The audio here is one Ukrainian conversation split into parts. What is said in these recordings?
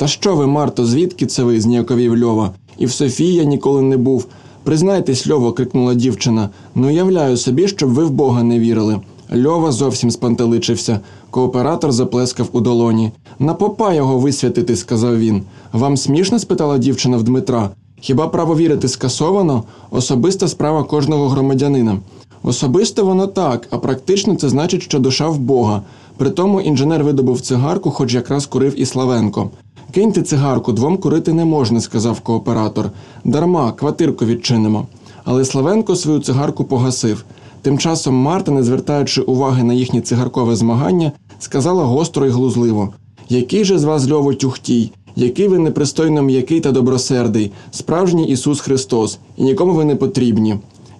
Та що ви, Марто, звідки це ви? зніяковів Льова. І в Софії я ніколи не був. Признайтесь, Льово, крикнула дівчина. Не уявляю собі, щоб ви в Бога не вірили. Льова зовсім спантеличився. Кооператор заплескав у долоні. На попа його висвятити, сказав він. Вам смішно? спитала дівчина в Дмитра. Хіба право вірити скасовано? Особиста справа кожного громадянина. Особисто воно так, а практично це значить, що душа в Бога. Притому інженер видобув цигарку, хоч якраз курив і Славенко. Киньте цигарку, двом курити не можна, сказав кооператор. Дарма, квартирку відчинимо. Але Славенко свою цигарку погасив. Тим часом Марта, не звертаючи уваги на їхнє цигаркове змагання, сказала гостро й глузливо: Який же з вас Льово тюхтій? Який ви непристойно м'який та добросердий, справжній Ісус Христос, і нікому ви не потрібні.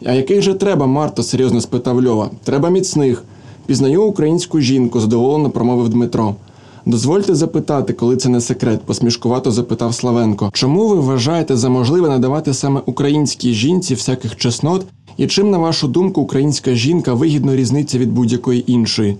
А яких же треба, Марто? серйозно спитав Льова. Треба міцних. Пізнаю українську жінку, задоволено промовив Дмитро. Дозвольте запитати, коли це не секрет, посмішкувато запитав Славенко. Чому ви вважаєте за можливе надавати саме українській жінці всяких чеснот, і чим, на вашу думку, українська жінка вигідно різниця від будь-якої іншої?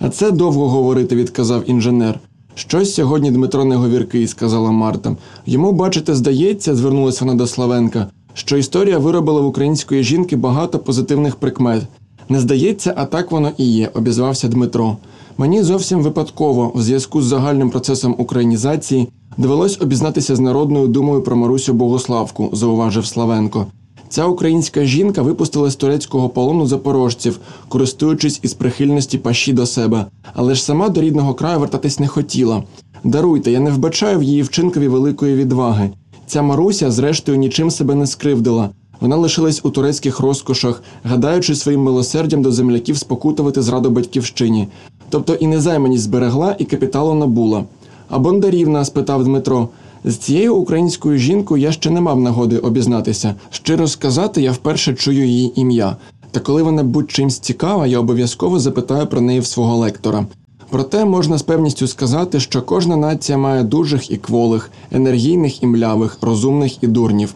А це довго говорити, відказав інженер. Щось сьогодні Дмитро неговіркий, сказала Марта. Йому, бачите, здається, звернулася вона до Славенка, що історія виробила в української жінки багато позитивних прикмет. Не здається, а так воно і є, обізвався Дмитро. Мені зовсім випадково, в зв'язку з загальним процесом українізації, довелось обізнатися з Народною думою про Марусю Богославку, зауважив Славенко. Ця українська жінка випустила з турецького полону запорожців, користуючись із прихильності паші до себе, але ж сама до рідного краю вертатись не хотіла. Даруйте, я не вбачаю в її вчинкові великої відваги. Ця Маруся, зрештою, нічим себе не скривдила. Вона лишилась у турецьких розкошах, гадаючи своїм милосердям до земляків спокутувати зраду батьківщині. Тобто і незайманість зберегла, і капіталу набула. А Бондарівна? спитав Дмитро. З цією українською жінкою я ще не мав нагоди обізнатися. Щиро сказати, я вперше чую її ім'я. Та коли вона будь чимсь цікава, я обов'язково запитаю про неї в свого лектора. Проте можна з певністю сказати, що кожна нація має дужих і кволих, енергійних і млявих, розумних і дурнів.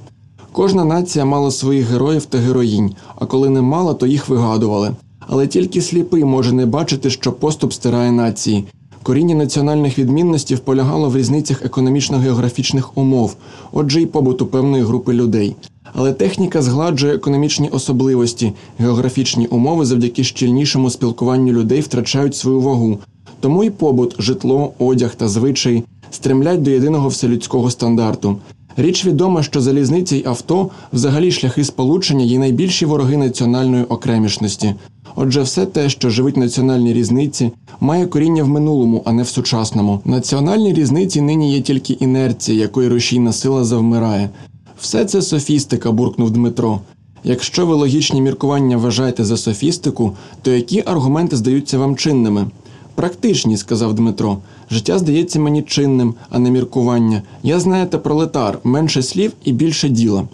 Кожна нація мала своїх героїв та героїнь, а коли не мала, то їх вигадували. Але тільки сліпий може не бачити, що поступ стирає нації. Коріння національних відмінностей полягало в різницях економічно-географічних умов, отже, й побуту певної групи людей. Але техніка згладжує економічні особливості, географічні умови завдяки щільнішому спілкуванню людей втрачають свою вагу. Тому й побут, житло, одяг та звичаї стремлять до єдиного вселюдського стандарту. Річ відома, що залізниці й авто, взагалі шляхи сполучення є найбільші вороги національної окремішності. Отже, все те, що живить національні різниці, має коріння в минулому, а не в сучасному. Національні різниці нині є тільки інерція, якої рушійна сила завмирає. Все це софістика, буркнув Дмитро. Якщо ви логічні міркування вважаєте за софістику, то які аргументи здаються вам чинними? Практичні, сказав Дмитро. Життя здається мені чинним, а не міркування. Я знаєте, пролетар, менше слів і більше діла.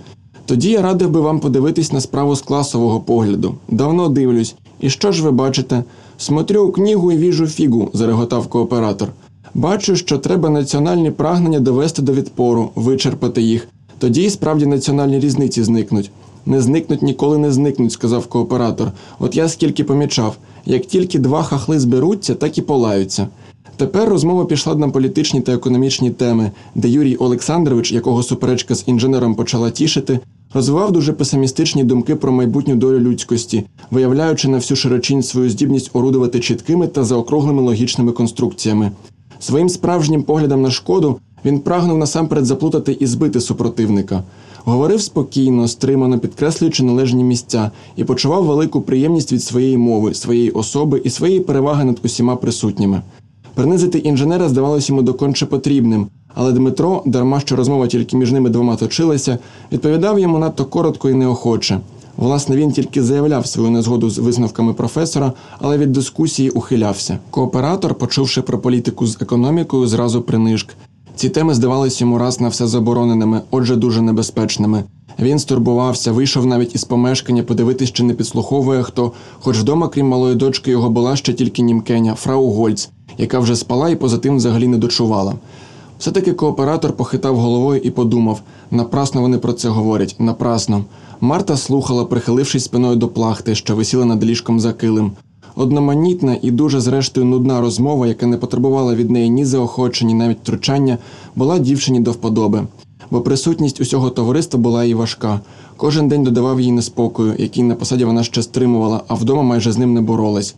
Тоді я радив би вам подивитись на справу з класового погляду. Давно дивлюсь. І що ж ви бачите? Смотрю у книгу і віжу фігу, зареготав кооператор. Бачу, що треба національні прагнення довести до відпору, вичерпати їх. Тоді і справді національні різниці зникнуть. Не зникнуть, ніколи не зникнуть, сказав кооператор. От я скільки помічав, як тільки два хахли зберуться, так і полаються. Тепер розмова пішла на політичні та економічні теми, де Юрій Олександрович, якого суперечка з інженером почала тішити, розвивав дуже песимістичні думки про майбутню долю людськості, виявляючи на всю широчінь свою здібність орудувати чіткими та заокруглими логічними конструкціями. Своїм справжнім поглядом на шкоду він прагнув насамперед заплутати і збити супротивника. Говорив спокійно, стримано, підкреслюючи належні місця, і почував велику приємність від своєї мови, своєї особи і своєї переваги над усіма присутніми. Принизити інженера здавалося йому доконче потрібним, але Дмитро, дарма що розмова тільки між ними двома точилася, відповідав йому надто коротко і неохоче. Власне, він тільки заявляв свою незгоду з висновками професора, але від дискусії ухилявся. Кооператор, почувши про політику з економікою, зразу принижк. Ці теми здавалися йому раз на все забороненими, отже, дуже небезпечними. Він стурбувався, вийшов навіть із помешкання, подивитись, чи не підслуховує хто, хоч вдома, крім малої дочки, його була ще тільки німкеня, фрау Гольц, яка вже спала і поза тим взагалі не дочувала. Все-таки кооператор похитав головою і подумав напрасно вони про це говорять, напрасно. Марта слухала, прихилившись спиною до плахти, що висіла над ліжком за килим. Одноманітна і дуже зрештою нудна розмова, яка не потребувала від неї ні заохочень, ні навіть втручання, була дівчині до вподоби. Бо присутність усього товариства була їй важка. Кожен день додавав їй неспокою, який на посаді вона ще стримувала, а вдома майже з ним не боролась.